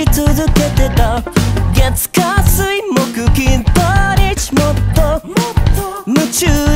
し続けてた。月火水木金土日もっと。も夢中